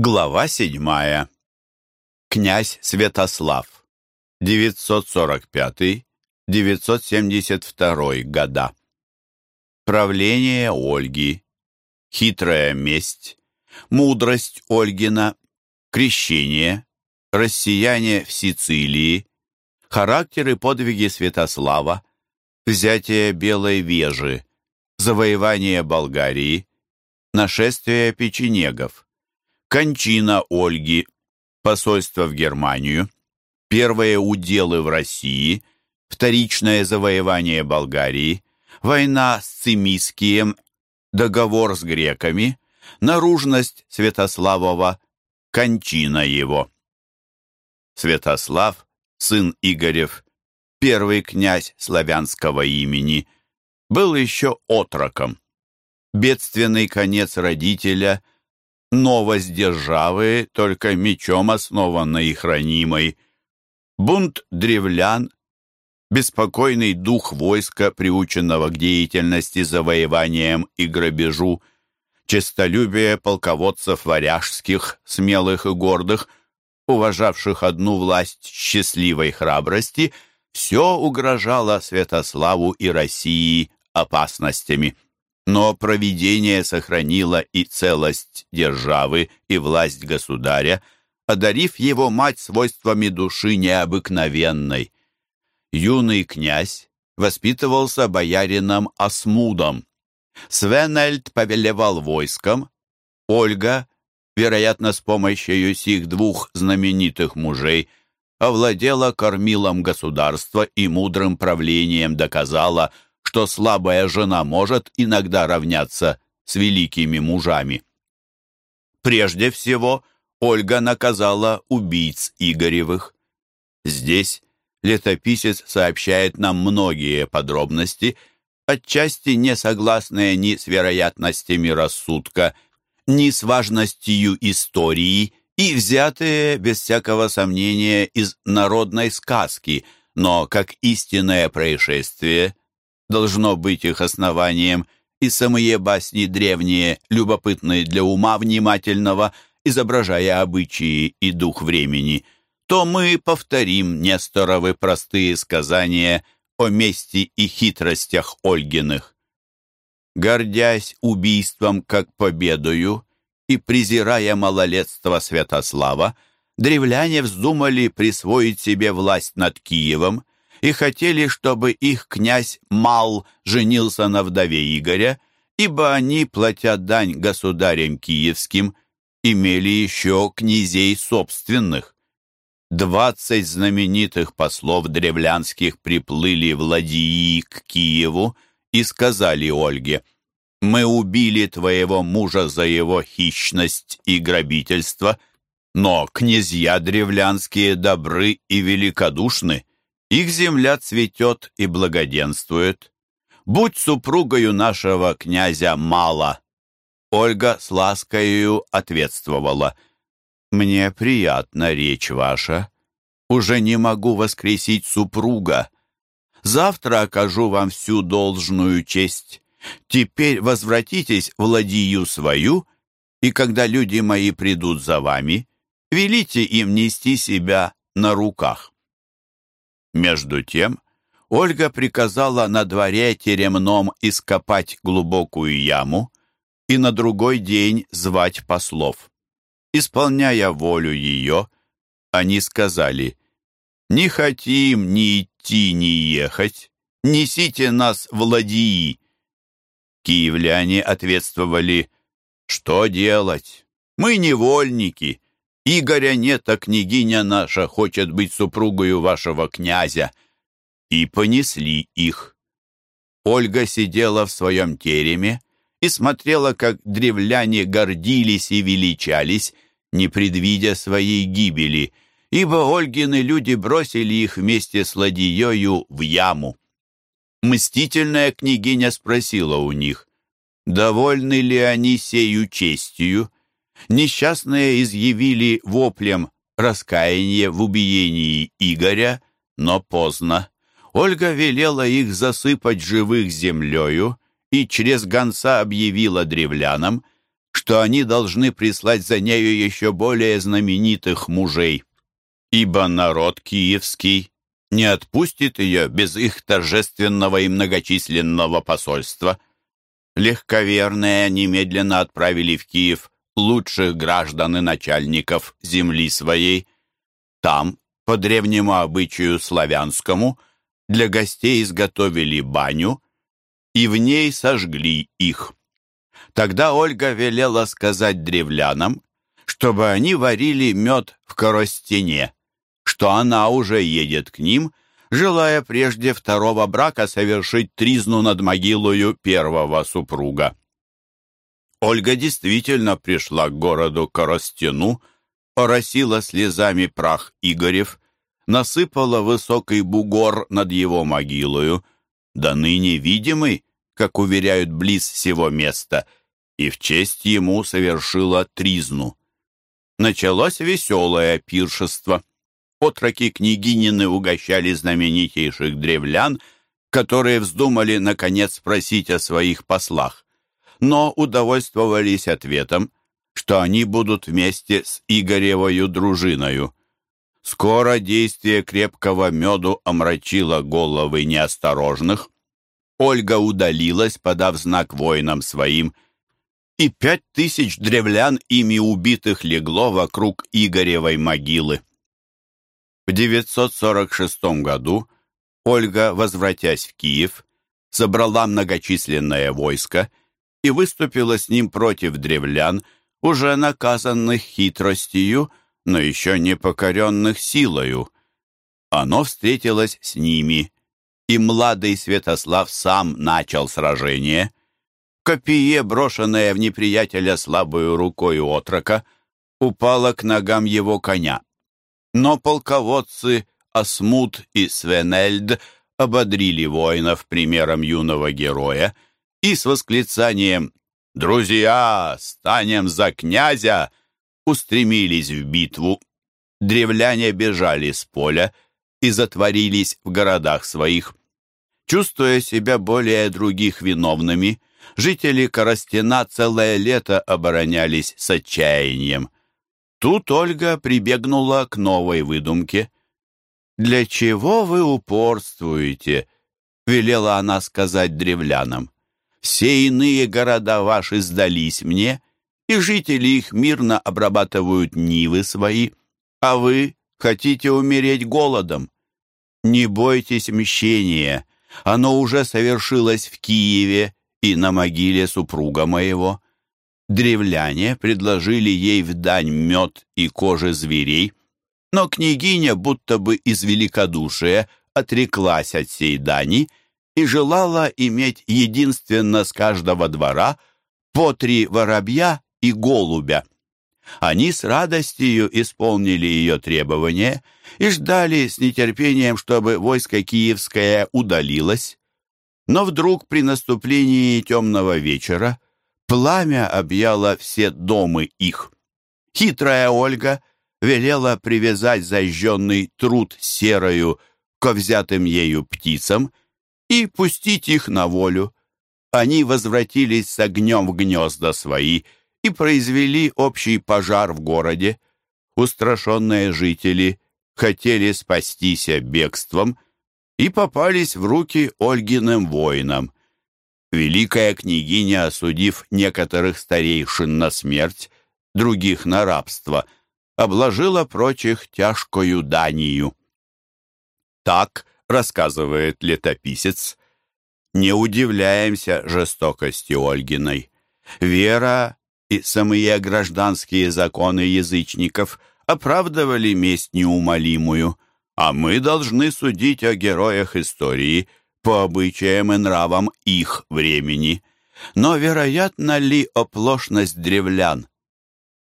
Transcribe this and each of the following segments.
Глава седьмая. Князь Святослав. 945-972 года. Правление Ольги. Хитрая месть. Мудрость Ольгина. Крещение. Россияне в Сицилии. Характеры подвиги Святослава. Взятие Белой Вежи. Завоевание Болгарии. Нашествие печенегов кончина Ольги, посольство в Германию, первые уделы в России, вторичное завоевание Болгарии, война с Цимискием, договор с греками, наружность Святославова, кончина его. Святослав, сын Игорев, первый князь славянского имени, был еще отроком. Бедственный конец родителя – новость державы, только мечом основанной и хранимой, бунт древлян, беспокойный дух войска, приученного к деятельности, завоеваниям и грабежу, честолюбие полководцев варяжских, смелых и гордых, уважавших одну власть счастливой храбрости, все угрожало Святославу и России опасностями но провидение сохранило и целость державы, и власть государя, одарив его мать свойствами души необыкновенной. Юный князь воспитывался боярином Асмудом. Свенельд повелевал войском, Ольга, вероятно, с помощью сих двух знаменитых мужей, овладела кормилом государства и мудрым правлением доказала, что слабая жена может иногда равняться с великими мужами. Прежде всего, Ольга наказала убийц Игоревых. Здесь летописец сообщает нам многие подробности, отчасти не согласные ни с вероятностями рассудка, ни с важностью истории и взятые, без всякого сомнения, из народной сказки, но как истинное происшествие должно быть их основанием, и самые басни древние, любопытные для ума внимательного, изображая обычаи и дух времени, то мы повторим Несторовы простые сказания о мести и хитростях Ольгиных. Гордясь убийством как победою и презирая малолетство Святослава, древляне вздумали присвоить себе власть над Киевом, и хотели, чтобы их князь Мал женился на вдове Игоря, ибо они, платя дань государям киевским, имели еще князей собственных. Двадцать знаменитых послов древлянских приплыли в ладьи к Киеву и сказали Ольге, «Мы убили твоего мужа за его хищность и грабительство, но князья древлянские добры и великодушны, их земля цветет и благоденствует. Будь супругою нашего князя мало. Ольга с ласкою ответствовала. Мне приятна речь ваша. Уже не могу воскресить супруга. Завтра окажу вам всю должную честь. Теперь возвратитесь в ладью свою, и когда люди мои придут за вами, велите им нести себя на руках. Между тем, Ольга приказала на дворе теремном ископать глубокую яму и на другой день звать послов. Исполняя волю ее, они сказали, «Не хотим ни идти, ни ехать, несите нас в ладьи». Киевляне ответствовали, «Что делать? Мы невольники, Игоря нет, а княгиня наша хочет быть супругою вашего князя». И понесли их. Ольга сидела в своем тереме и смотрела, как древляне гордились и величались, не предвидя своей гибели, ибо Ольгины люди бросили их вместе с ладьею в яму. Мстительная княгиня спросила у них, довольны ли они сею честью, Несчастные изъявили воплем раскаяние в убиении Игоря, но поздно. Ольга велела их засыпать живых землею и через гонца объявила древлянам, что они должны прислать за нею еще более знаменитых мужей, ибо народ киевский не отпустит ее без их торжественного и многочисленного посольства. Легковерные немедленно отправили в Киев лучших граждан и начальников земли своей. Там, по древнему обычаю славянскому, для гостей изготовили баню и в ней сожгли их. Тогда Ольга велела сказать древлянам, чтобы они варили мед в коростене, что она уже едет к ним, желая прежде второго брака совершить тризну над могилою первого супруга. Ольга действительно пришла к городу Коростену, оросила слезами прах Игорев, насыпала высокий бугор над его могилою, да ныне видимый, как уверяют близ сего места, и в честь ему совершила тризну. Началось веселое пиршество. Отроки княгинины угощали знаменитейших древлян, которые вздумали, наконец, спросить о своих послах, но удовольствовались ответом, что они будут вместе с Игоревою дружиною. Скоро действие крепкого меду омрачило головы неосторожных. Ольга удалилась, подав знак воинам своим, и пять тысяч древлян ими убитых легло вокруг Игоревой могилы. В 946 году Ольга, возвратясь в Киев, собрала многочисленное войско и выступила с ним против древлян, уже наказанных хитростью, но еще не покоренных силою. Оно встретилось с ними, и младый Святослав сам начал сражение. Копие, брошенное в неприятеля слабую рукой отрока, упало к ногам его коня. Но полководцы Асмут и Свенельд ободрили воинов примером юного героя и с восклицанием «Друзья, станем за князя!» устремились в битву. Древляне бежали с поля и затворились в городах своих. Чувствуя себя более других виновными, жители Коростена целое лето оборонялись с отчаянием. Тут Ольга прибегнула к новой выдумке. «Для чего вы упорствуете?» — велела она сказать древлянам. «Все иные города ваши сдались мне, и жители их мирно обрабатывают нивы свои, а вы хотите умереть голодом. Не бойтесь мщения, оно уже совершилось в Киеве и на могиле супруга моего. Древляне предложили ей в дань мед и кожи зверей, но княгиня будто бы из великодушия отреклась от сей дани и желала иметь единственно с каждого двора по три воробья и голубя. Они с радостью исполнили ее требования и ждали с нетерпением, чтобы войско киевское удалилось. Но вдруг при наступлении темного вечера Пламя объяло все домы их. Хитрая Ольга велела привязать зажженный труд серою ко взятым ею птицам и пустить их на волю. Они возвратились с огнем в гнезда свои и произвели общий пожар в городе. Устрашенные жители хотели спастись бегством и попались в руки Ольгиным воинам. Великая княгиня, осудив некоторых старейшин на смерть, других на рабство, обложила прочих тяжкою данию. Так, рассказывает летописец, не удивляемся жестокости Ольгиной. Вера и самые гражданские законы язычников оправдывали месть неумолимую, а мы должны судить о героях истории – по обычаям и нравам их времени. Но вероятно ли оплошность древлян?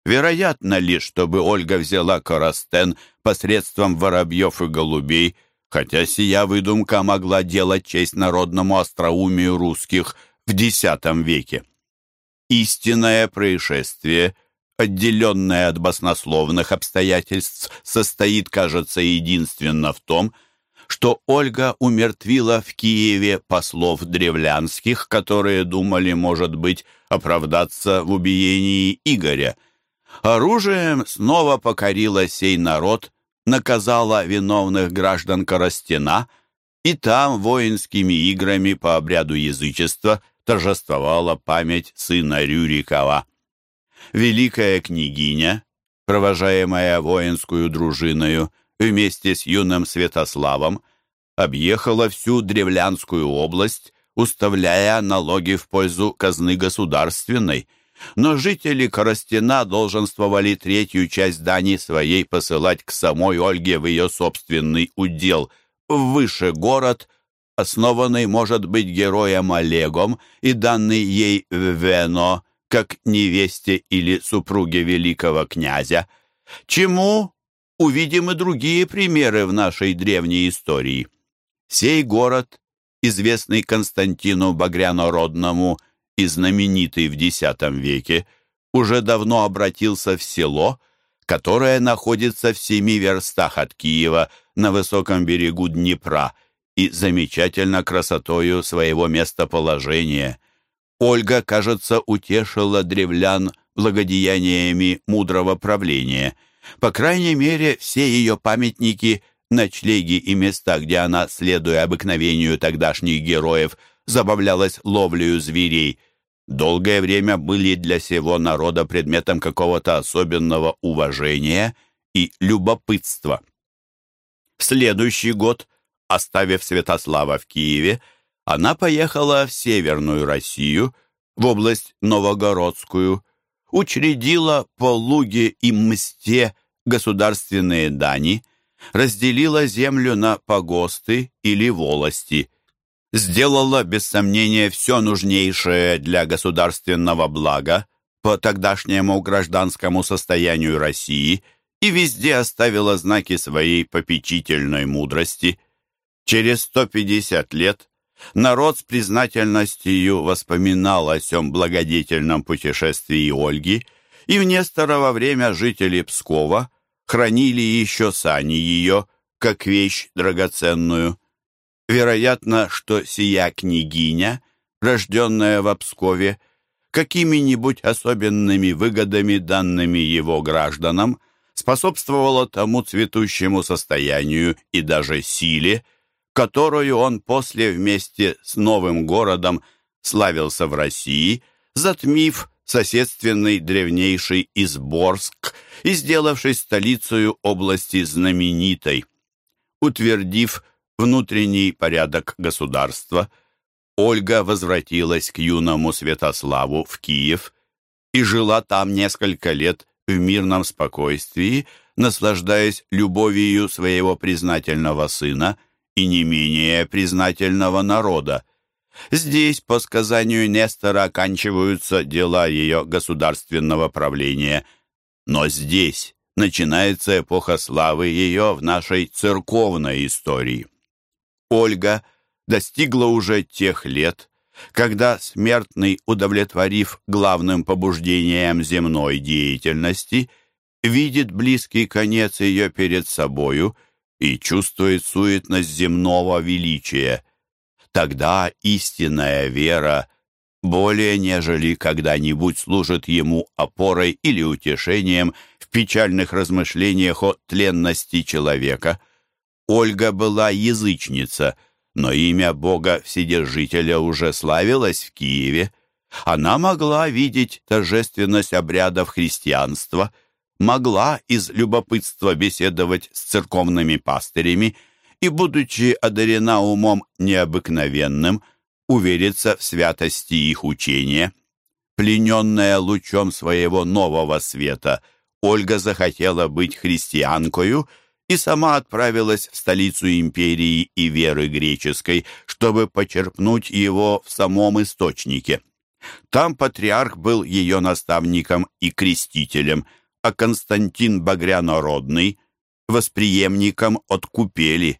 Вероятно ли, чтобы Ольга взяла Коростен посредством воробьев и голубей, хотя сия выдумка могла делать честь народному остроумию русских в X веке? Истинное происшествие, отделенное от баснословных обстоятельств, состоит, кажется, единственно в том, что Ольга умертвила в Киеве послов древлянских, которые думали, может быть, оправдаться в убиении Игоря. Оружием снова покорила сей народ, наказала виновных граждан Коростена, и там воинскими играми по обряду язычества торжествовала память сына Рюрикова. Великая княгиня, провожаемая воинскую дружиною вместе с юным Святославом, объехала всю Древлянскую область, уставляя налоги в пользу казны государственной. Но жители Коростена долженствовали третью часть дани своей посылать к самой Ольге в ее собственный удел, в выше город, основанный, может быть, героем Олегом и данный ей в Вено, как невесте или супруге великого князя, чему увидим и другие примеры в нашей древней истории. Сей город, известный Константину Багрянородному и знаменитый в X веке, уже давно обратился в село, которое находится в семи верстах от Киева на высоком берегу Днепра и замечательно красотою своего местоположения – Ольга, кажется, утешила древлян благодеяниями мудрого правления. По крайней мере, все ее памятники, ночлеги и места, где она, следуя обыкновению тогдашних героев, забавлялась ловлею зверей, долгое время были для всего народа предметом какого-то особенного уважения и любопытства. В следующий год, оставив Святослава в Киеве, она поехала в Северную Россию, в область Новогородскую, учредила по Луге и Мсте государственные дани, разделила землю на погосты или волости, сделала, без сомнения, все нужнейшее для государственного блага по тогдашнему гражданскому состоянию России и везде оставила знаки своей попечительной мудрости. Через 150 лет Народ с признательностью воспоминал о сём благодетельном путешествии Ольги, и в Несторово время жители Пскова хранили еще сани ее, как вещь драгоценную. Вероятно, что сия княгиня, рожденная в Пскове, какими-нибудь особенными выгодами, данными его гражданам, способствовала тому цветущему состоянию и даже силе, которую он после вместе с новым городом славился в России, затмив соседственный древнейший Изборск и сделавшись столицей области знаменитой. Утвердив внутренний порядок государства, Ольга возвратилась к юному Святославу в Киев и жила там несколько лет в мирном спокойствии, наслаждаясь любовью своего признательного сына – и не менее признательного народа. Здесь, по сказанию Нестора, оканчиваются дела ее государственного правления. Но здесь начинается эпоха славы ее в нашей церковной истории. Ольга достигла уже тех лет, когда смертный, удовлетворив главным побуждением земной деятельности, видит близкий конец ее перед собою – и чувствует суетность земного величия. Тогда истинная вера более нежели когда-нибудь служит ему опорой или утешением в печальных размышлениях о тленности человека. Ольга была язычница, но имя Бога Вседержителя уже славилось в Киеве. Она могла видеть торжественность обрядов христианства – могла из любопытства беседовать с церковными пастырями и, будучи одарена умом необыкновенным, увериться в святости их учения. Плененная лучом своего нового света, Ольга захотела быть христианкою и сама отправилась в столицу империи и веры греческой, чтобы почерпнуть его в самом источнике. Там патриарх был ее наставником и крестителем – а Константин Багрянородный — восприемником от купели.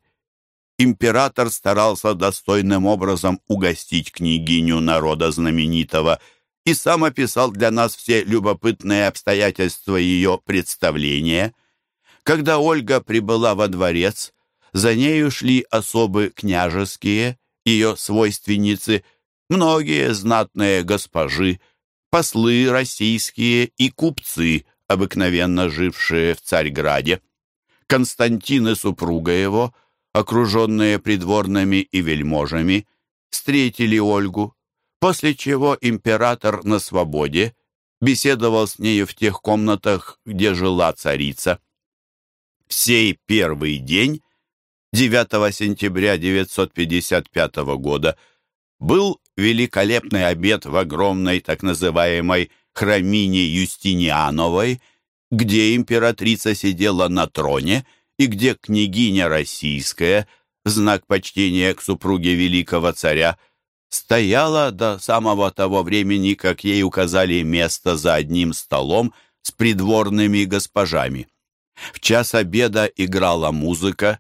Император старался достойным образом угостить княгиню народа знаменитого и сам описал для нас все любопытные обстоятельства ее представления. Когда Ольга прибыла во дворец, за нею шли особы княжеские, ее свойственницы, многие знатные госпожи, послы российские и купцы, обыкновенно жившие в Царьграде. Константин и супруга его, окруженные придворными и вельможами, встретили Ольгу, после чего император на свободе беседовал с нею в тех комнатах, где жила царица. В сей первый день, 9 сентября 955 года, был великолепный обед в огромной так называемой храмине Юстиниановой, где императрица сидела на троне и где княгиня российская, знак почтения к супруге великого царя, стояла до самого того времени, как ей указали место за одним столом с придворными госпожами. В час обеда играла музыка,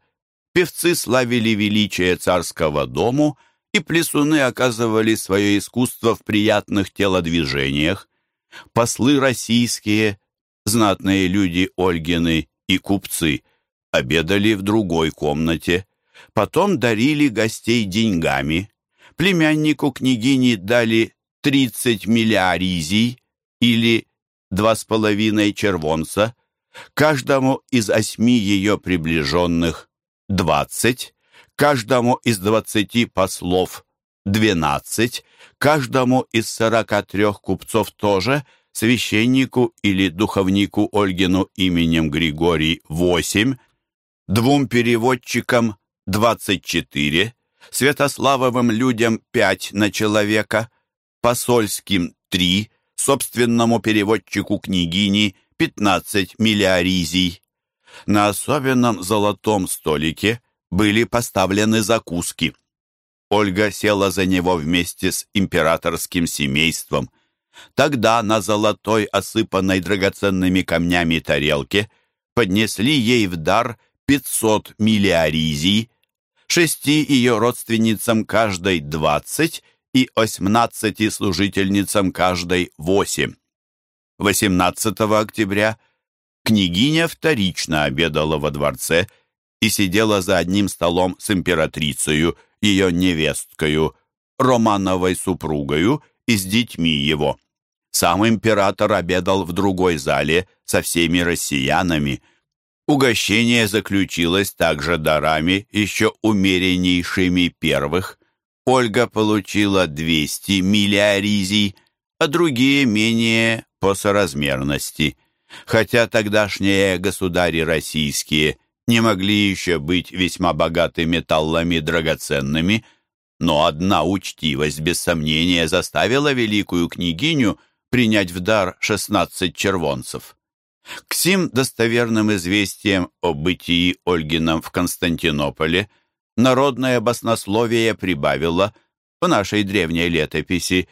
певцы славили величие царского дому, и плесуны оказывали свое искусство в приятных телодвижениях. Послы российские, знатные люди Ольгины и купцы обедали в другой комнате, потом дарили гостей деньгами. Племяннику княгини дали 30 миллиаризий или два с половиной червонца, каждому из осьми ее приближенных двадцать, каждому из двадцати послов двенадцать, каждому из сорока трех купцов тоже, священнику или духовнику Ольгину именем Григорий восемь, двум переводчикам двадцать четыре, Святославовым людям пять на человека, посольским три, собственному переводчику княгини – 15 миллиаризий. На особенном золотом столике были поставлены закуски. Ольга села за него вместе с императорским семейством. Тогда на золотой, осыпанной драгоценными камнями тарелке поднесли ей в дар 500 миллиаризий, шести ее родственницам каждой 20 и 18 служительницам каждой 8. 18 октября княгиня вторично обедала во дворце и сидела за одним столом с императрицею, ее невесткою, Романовой супругою и с детьми его. Сам император обедал в другой зале со всеми россиянами. Угощение заключилось также дарами, еще умереннейшими первых. Ольга получила 200 миллиаризий, а другие менее по соразмерности, хотя тогдашние государи российские не могли еще быть весьма богаты металлами драгоценными, но одна учтивость без сомнения заставила великую княгиню принять в дар шестнадцать червонцев. К сим достоверным известиям о бытии Ольгином в Константинополе народное баснословие прибавило в нашей древней летописи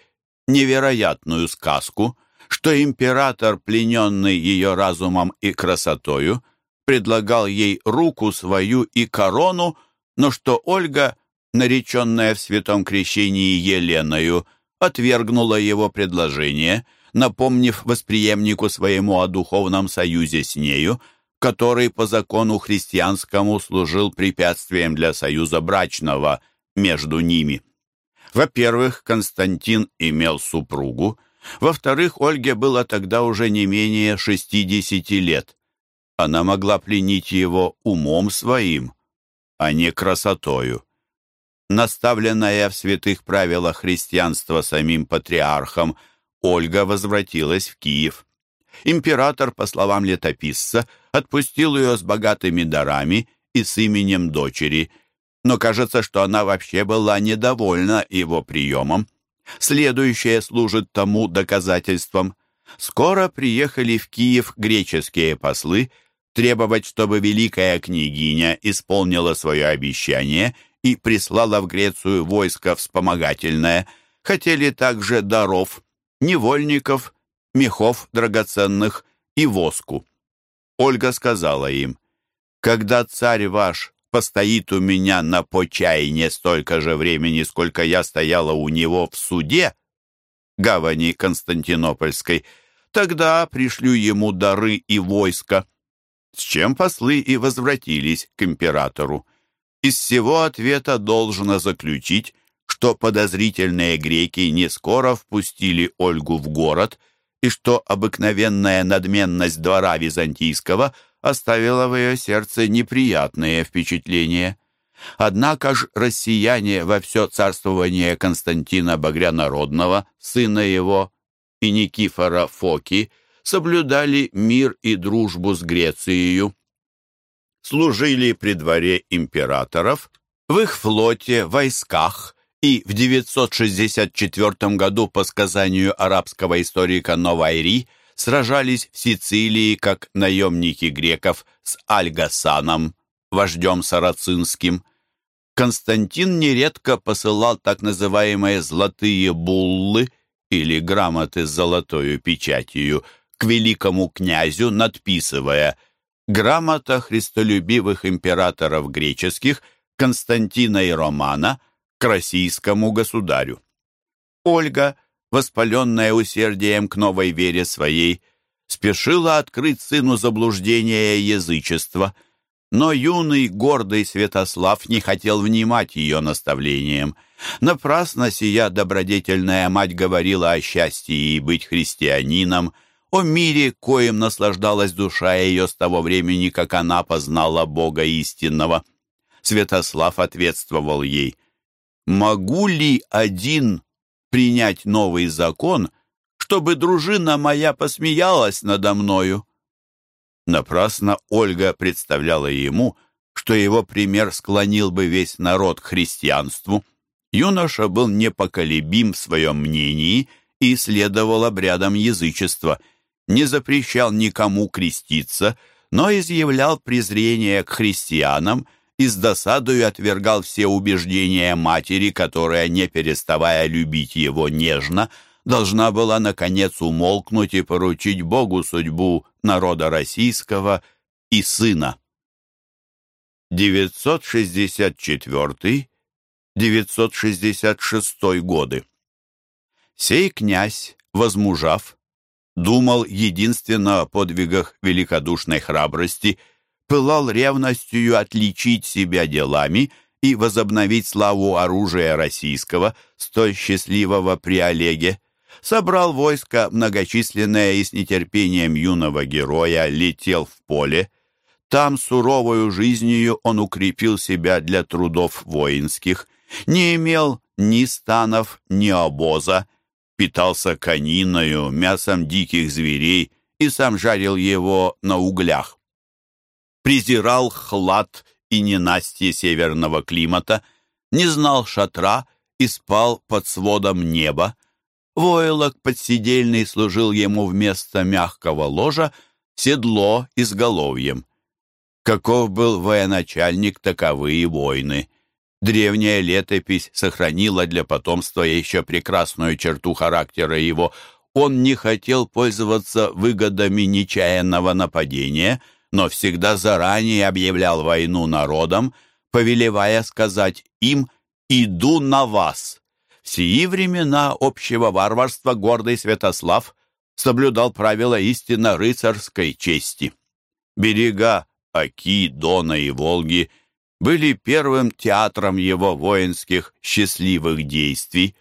невероятную сказку, что император, плененный ее разумом и красотою, предлагал ей руку свою и корону, но что Ольга, нареченная в святом крещении Еленою, отвергнула его предложение, напомнив восприемнику своему о духовном союзе с нею, который по закону христианскому служил препятствием для союза брачного между ними. Во-первых, Константин имел супругу, во-вторых, Ольге было тогда уже не менее 60 лет. Она могла пленить его умом своим, а не красотою. Наставленная в святых правилах христианства самим патриархом, Ольга возвратилась в Киев. Император, по словам летописца, отпустил ее с богатыми дарами и с именем дочери, но кажется, что она вообще была недовольна его приемом. Следующее служит тому доказательством. Скоро приехали в Киев греческие послы требовать, чтобы великая княгиня исполнила свое обещание и прислала в Грецию войско вспомогательное. Хотели также даров, невольников, мехов драгоценных и воску. Ольга сказала им, «Когда царь ваш постоит у меня на почайне столько же времени, сколько я стояла у него в суде, гавани Константинопольской, тогда пришлю ему дары и войско. С чем послы и возвратились к императору. Из всего ответа должно заключить, что подозрительные греки не скоро впустили Ольгу в город и что обыкновенная надменность двора византийского оставила в ее сердце неприятные впечатления. Однако ж россияне во все царствование Константина Багрянародного, сына его, и Никифора Фоки, соблюдали мир и дружбу с Грецией, служили при дворе императоров, в их флоте, войсках, и в 964 году по сказанию арабского историка Новайри сражались в Сицилии как наемники греков с Альгасаном, вождем сарацинским. Константин нередко посылал так называемые «золотые буллы» или грамоты с золотою печатью к великому князю, надписывая «Грамота христолюбивых императоров греческих Константина и Романа к российскому государю». Ольга, воспаленная усердием к новой вере своей, спешила открыть сыну заблуждение язычества – но юный, гордый Святослав не хотел внимать ее наставлениям. Напрасно сия добродетельная мать говорила о счастье и быть христианином, о мире, коим наслаждалась душа ее с того времени, как она познала Бога истинного. Святослав ответствовал ей, «Могу ли один принять новый закон, чтобы дружина моя посмеялась надо мною?» Напрасно Ольга представляла ему, что его пример склонил бы весь народ к христианству. Юноша был непоколебим в своем мнении и следовал обрядам язычества, не запрещал никому креститься, но изъявлял презрение к христианам и с досадою отвергал все убеждения матери, которая, не переставая любить его нежно, должна была, наконец, умолкнуть и поручить Богу судьбу народа российского и сына. 964-966 годы. Сей князь, возмужав, думал единственно о подвигах великодушной храбрости, пылал ревностью отличить себя делами и возобновить славу оружия российского, столь счастливого при Олеге собрал войско многочисленное и с нетерпением юного героя летел в поле. Там суровою жизнью он укрепил себя для трудов воинских, не имел ни станов, ни обоза, питался кониною, мясом диких зверей и сам жарил его на углях. Презирал хлад и ненастье северного климата, не знал шатра и спал под сводом неба, Войлок подсидельный служил ему вместо мягкого ложа седло изголовьем. Каков был военачальник, таковы и войны. Древняя летопись сохранила для потомства еще прекрасную черту характера его. Он не хотел пользоваться выгодами нечаянного нападения, но всегда заранее объявлял войну народам, повелевая сказать им «иду на вас» сии времена общего варварства гордый Святослав соблюдал правила истинно рыцарской чести. Берега Оки, Дона и Волги были первым театром его воинских счастливых действий.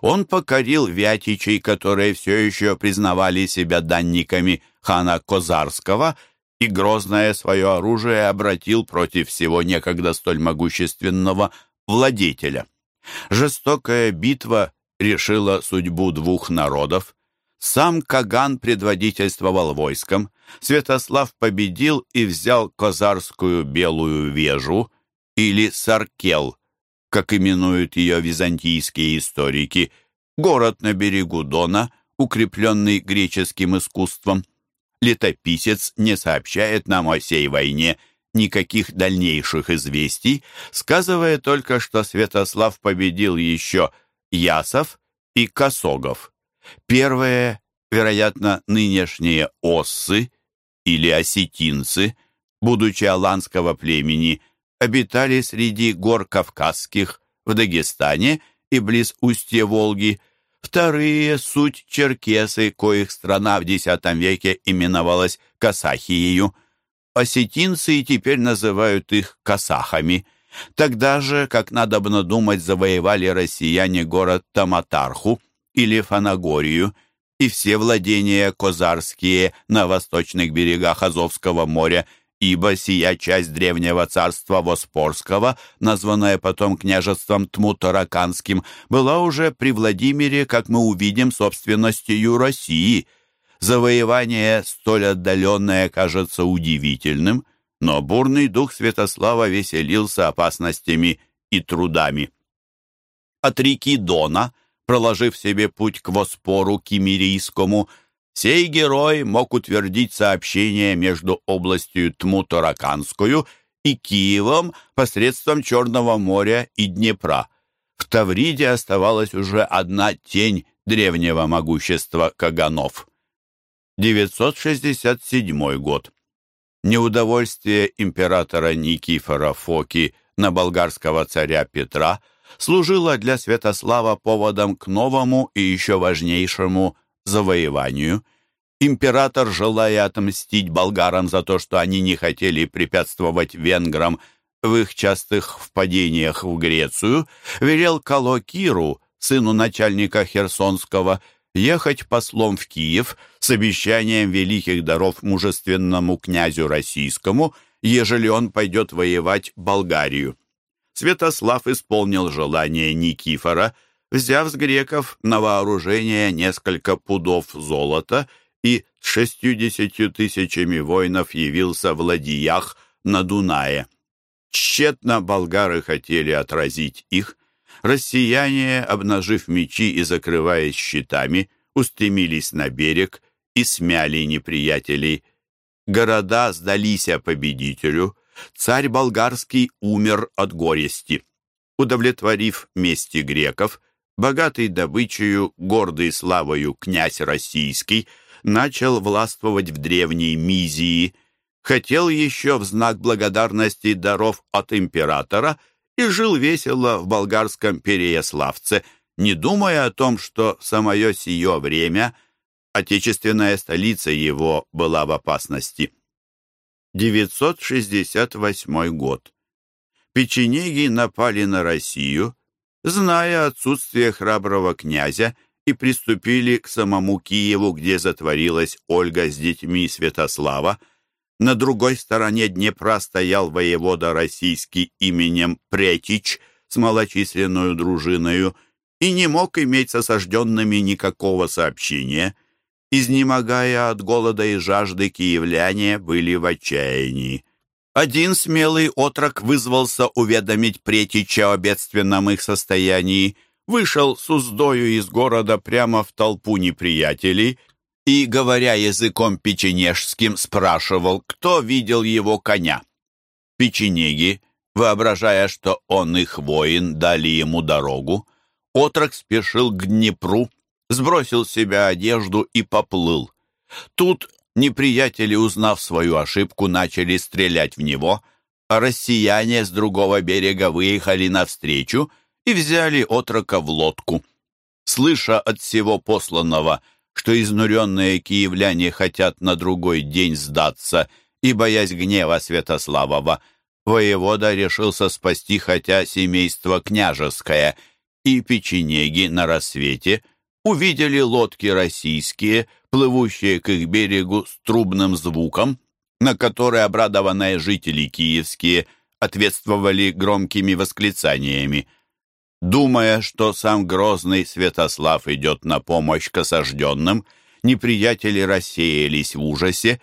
Он покорил вятичей, которые все еще признавали себя данниками хана Козарского, и грозное свое оружие обратил против всего некогда столь могущественного владетеля. Жестокая битва решила судьбу двух народов. Сам Каган предводительствовал войском. Святослав победил и взял Козарскую Белую Вежу или Саркел, как именуют ее византийские историки, город на берегу Дона, укрепленный греческим искусством. Летописец не сообщает нам о сей войне – никаких дальнейших известий, сказывая только, что Святослав победил еще Ясов и Косогов. Первые, вероятно, нынешние оссы или осетинцы, будучи аланского племени, обитали среди гор Кавказских в Дагестане и близ устья Волги. Вторые — суть черкесы, коих страна в X веке именовалась Касахией осетинцы теперь называют их касахами. Тогда же, как надобно думать, завоевали россияне город Таматарху или Фанагорию и все владения козарские на восточных берегах Азовского моря, ибо сия часть древнего царства Воспорского, названная потом княжеством Тмутараканским, была уже при Владимире, как мы увидим, собственностью России. Завоевание столь отдаленное кажется удивительным, но бурный дух Святослава веселился опасностями и трудами. От реки Дона, проложив себе путь к Воспору Кимирийскому, сей герой мог утвердить сообщение между областью Тмутараканскую и Киевом посредством Черного моря и Днепра. В Тавриде оставалась уже одна тень древнего могущества Каганов. 967 год. Неудовольствие императора Никифора Фоки на болгарского царя Петра служило для Святослава поводом к новому и еще важнейшему завоеванию. Император, желая отмстить болгарам за то, что они не хотели препятствовать венграм в их частых впадениях в Грецию, велел Калокиру, сыну начальника Херсонского, ехать послом в Киев с обещанием великих даров мужественному князю российскому, ежели он пойдет воевать Болгарию. Святослав исполнил желание Никифора, взяв с греков на вооружение несколько пудов золота и с шестьюдесятью тысячами воинов явился в ладьях на Дунае. Тщетно болгары хотели отразить их, Россияне, обнажив мечи и закрываясь щитами, устремились на берег и смяли неприятелей. Города сдались победителю. Царь болгарский умер от горести. Удовлетворив мести греков, богатый добычею, гордый славою князь российский начал властвовать в древней Мизии. Хотел еще в знак благодарности даров от императора – и жил весело в болгарском Переяславце, не думая о том, что самое сие время отечественная столица его была в опасности. 968 год. Печенеги напали на Россию, зная отсутствие храброго князя, и приступили к самому Киеву, где затворилась Ольга с детьми Святослава, на другой стороне Днепра стоял воевода российский именем Претич с малочисленную дружиною и не мог иметь с осажденными никакого сообщения. Изнемогая от голода и жажды, киевляне были в отчаянии. Один смелый отрок вызвался уведомить Претича о бедственном их состоянии, вышел с уздою из города прямо в толпу неприятелей и, говоря языком печенежским, спрашивал, кто видел его коня. Печенеги, воображая, что он их воин, дали ему дорогу. Отрок спешил к Днепру, сбросил с себя одежду и поплыл. Тут неприятели, узнав свою ошибку, начали стрелять в него, а россияне с другого берега выехали навстречу и взяли отрока в лодку. Слыша от всего посланного – что изнуренные киевляне хотят на другой день сдаться, и, боясь гнева Святославова, воевода решился спасти хотя семейство княжеское, и печенеги на рассвете увидели лодки российские, плывущие к их берегу с трубным звуком, на который обрадованные жители киевские ответствовали громкими восклицаниями – Думая, что сам грозный Святослав идет на помощь к осажденным, неприятели рассеялись в ужасе,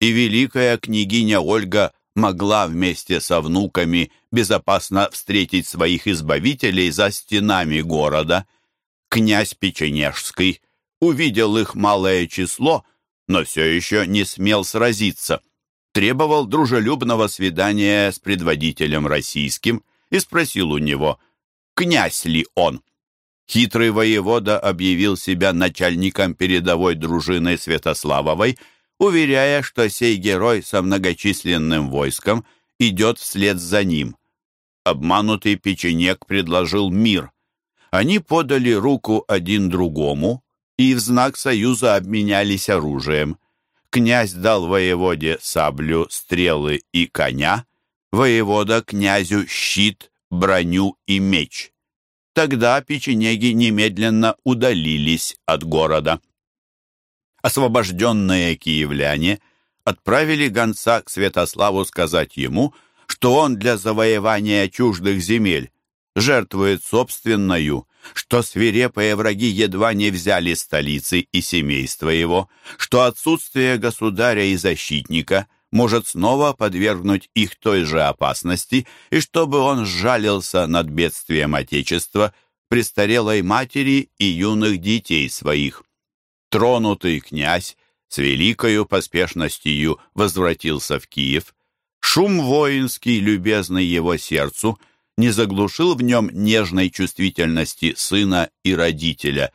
и великая княгиня Ольга могла вместе со внуками безопасно встретить своих избавителей за стенами города. Князь Печенежский увидел их малое число, но все еще не смел сразиться. Требовал дружелюбного свидания с предводителем российским и спросил у него, князь ли он. Хитрый воевода объявил себя начальником передовой дружины Святославовой, уверяя, что сей герой со многочисленным войском идет вслед за ним. Обманутый печенек предложил мир. Они подали руку один другому и в знак союза обменялись оружием. Князь дал воеводе саблю, стрелы и коня, воевода князю щит, броню и меч. Тогда печенеги немедленно удалились от города. Освобожденные киевляне отправили гонца к Святославу сказать ему, что он для завоевания чуждых земель жертвует собственною, что свирепые враги едва не взяли столицы и семейство его, что отсутствие государя и защитника может снова подвергнуть их той же опасности, и чтобы он сжалился над бедствием Отечества, престарелой матери и юных детей своих. Тронутый князь с великою поспешностью возвратился в Киев. Шум воинский, любезный его сердцу — не заглушил в нем нежной чувствительности сына и родителя.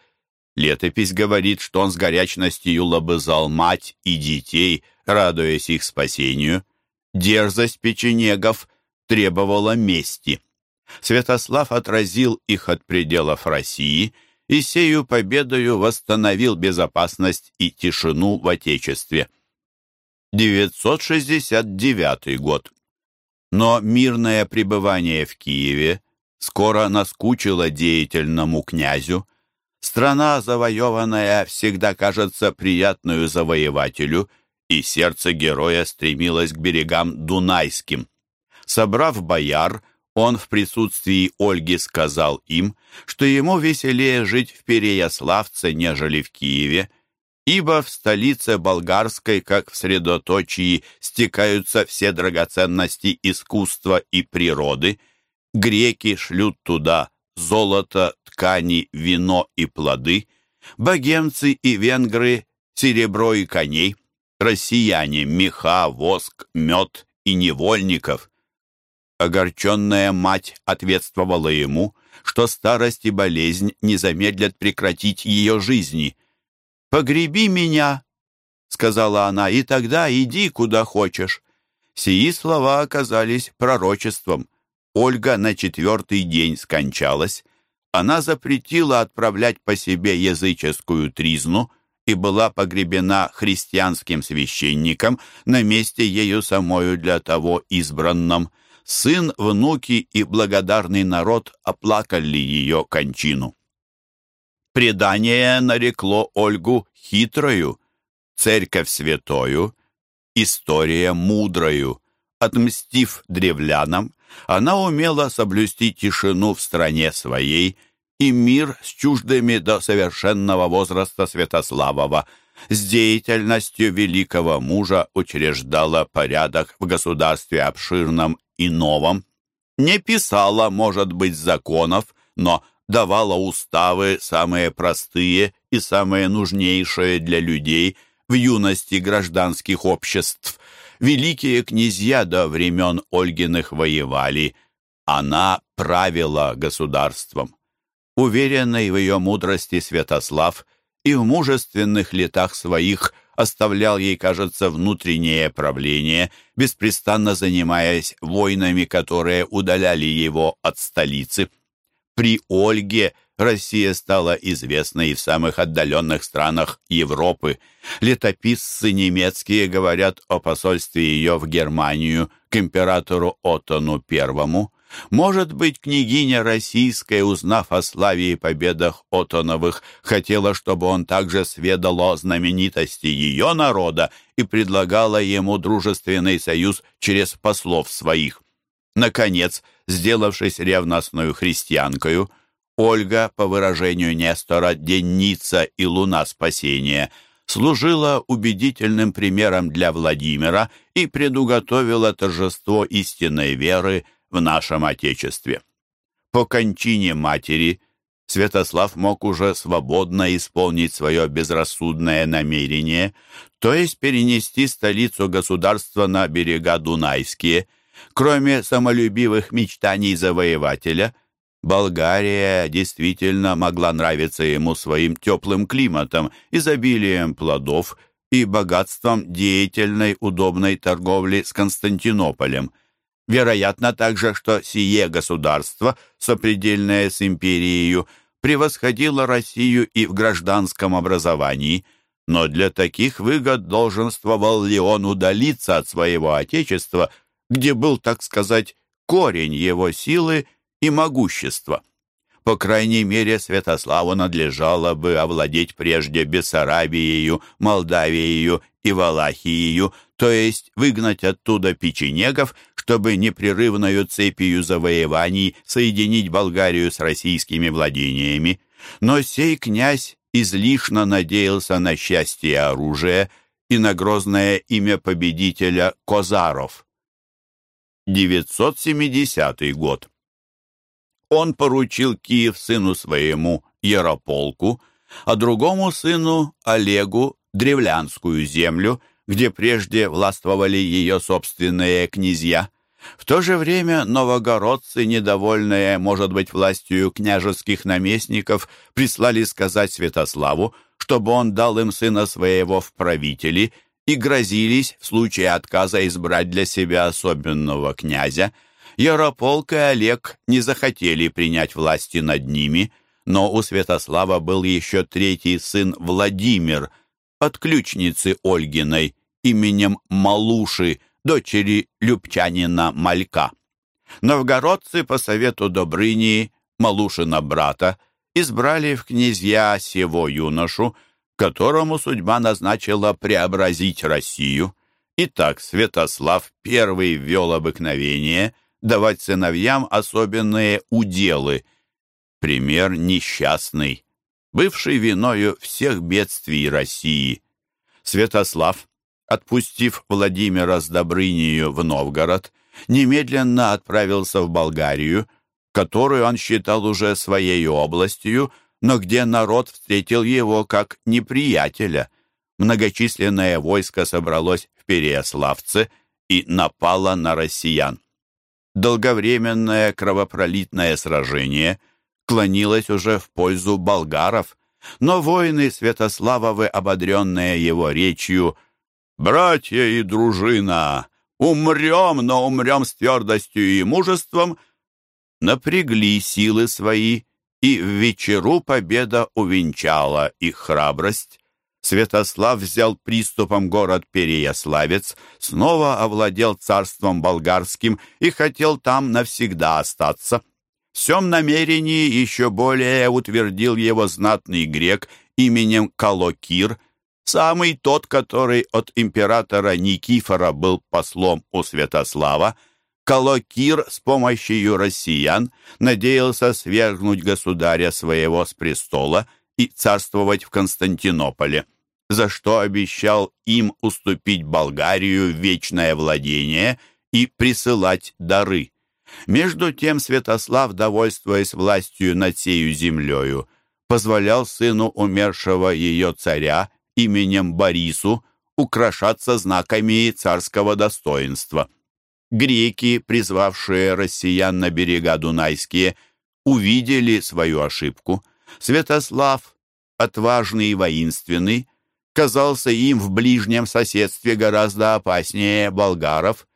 Летопись говорит, что он с горячностью лобызал мать и детей, радуясь их спасению. Дерзость печенегов требовала мести. Святослав отразил их от пределов России и сею победою восстановил безопасность и тишину в Отечестве. 969 год. Но мирное пребывание в Киеве скоро наскучило деятельному князю. Страна, завоеванная, всегда кажется приятную завоевателю, и сердце героя стремилось к берегам Дунайским. Собрав бояр, он в присутствии Ольги сказал им, что ему веселее жить в Переяславце, нежели в Киеве, ибо в столице болгарской, как в средоточии, стекаются все драгоценности искусства и природы. Греки шлют туда золото, ткани, вино и плоды, богемцы и венгры — серебро и коней, россияне — меха, воск, мед и невольников. Огорченная мать ответствовала ему, что старость и болезнь не замедлят прекратить ее жизни — «Погреби меня», — сказала она, — «и тогда иди куда хочешь». Сии слова оказались пророчеством. Ольга на четвертый день скончалась. Она запретила отправлять по себе языческую тризну и была погребена христианским священником на месте ею самою для того избранном. Сын, внуки и благодарный народ оплакали ее кончину. Предание нарекло Ольгу хитрою, церковь святою, история мудрою. Отмстив древлянам, она умела соблюсти тишину в стране своей и мир с чуждыми до совершенного возраста Святославова, с деятельностью великого мужа учреждала порядок в государстве обширном и новом. Не писала, может быть, законов, но давала уставы самые простые и самые нужнейшие для людей в юности гражданских обществ. Великие князья до времен Ольгиных воевали, она правила государством. Уверенный в ее мудрости Святослав и в мужественных летах своих оставлял ей, кажется, внутреннее правление, беспрестанно занимаясь войнами, которые удаляли его от столицы. При Ольге Россия стала известной и в самых отдаленных странах Европы. Летописцы немецкие говорят о посольстве ее в Германию к императору Оттону I. Может быть, княгиня российская, узнав о славе и победах Оттоновых, хотела, чтобы он также сведал о знаменитости ее народа и предлагала ему дружественный союз через послов своих. Наконец, сделавшись ревностную христианкою, Ольга, по выражению Нестора, денница и луна спасения, служила убедительным примером для Владимира и предуготовила торжество истинной веры в нашем Отечестве. По кончине матери Святослав мог уже свободно исполнить свое безрассудное намерение, то есть перенести столицу государства на берега Дунайские – Кроме самолюбивых мечтаний завоевателя, Болгария действительно могла нравиться ему своим теплым климатом, изобилием плодов и богатством деятельной удобной торговли с Константинополем. Вероятно также, что сие государство, сопредельное с империей, превосходило Россию и в гражданском образовании, но для таких выгод долженствовал ли он удалиться от своего отечества где был, так сказать, корень его силы и могущества. По крайней мере, Святославу надлежало бы овладеть прежде Бессарабией, Молдавией и Валахией, то есть выгнать оттуда печенегов, чтобы непрерывную цепью завоеваний соединить Болгарию с российскими владениями. Но сей князь излишне надеялся на счастье оружия и на грозное имя победителя Козаров. 970 год. Он поручил Киев сыну своему Ярополку, а другому сыну Олегу древлянскую землю, где прежде властвовали ее собственные князья. В то же время новогородцы, недовольные, может быть, властью княжеских наместников, прислали сказать Святославу, чтобы он дал им сына своего в правители, и грозились в случае отказа избрать для себя особенного князя. Ярополк и Олег не захотели принять власти над ними, но у Святослава был еще третий сын Владимир, от ключницы Ольгиной, именем Малуши, дочери любчанина Малька. Новгородцы по совету Добрыни, Малушина брата, избрали в князья сего юношу, которому судьба назначила преобразить Россию. Итак, Святослав первый ввел обыкновение давать сыновьям особенные уделы. Пример несчастный, бывший виною всех бедствий России. Святослав отпустив Владимира с Добрынею в Новгород, немедленно отправился в Болгарию, которую он считал уже своей областью, но где народ встретил его как неприятеля. Многочисленное войско собралось в Переяславце и напало на россиян. Долговременное кровопролитное сражение клонилось уже в пользу болгаров, но воины Святославовы, ободренные его речью, «Братья и дружина, умрем, но умрем с твердостью и мужеством», напрягли силы свои, и в вечеру победа увенчала их храбрость. Святослав взял приступом город Переяславец, снова овладел царством болгарским и хотел там навсегда остаться. В всем намерении еще более утвердил его знатный грек именем Калокир – самый тот, который от императора Никифора был послом у Святослава, Калокир с помощью россиян надеялся свергнуть государя своего с престола и царствовать в Константинополе, за что обещал им уступить Болгарию вечное владение и присылать дары. Между тем Святослав, довольствуясь властью над сею землею, позволял сыну умершего ее царя именем Борису украшаться знаками царского достоинства. Греки, призвавшие россиян на берега Дунайские, увидели свою ошибку. Святослав, отважный и воинственный, казался им в ближнем соседстве гораздо опаснее болгаров.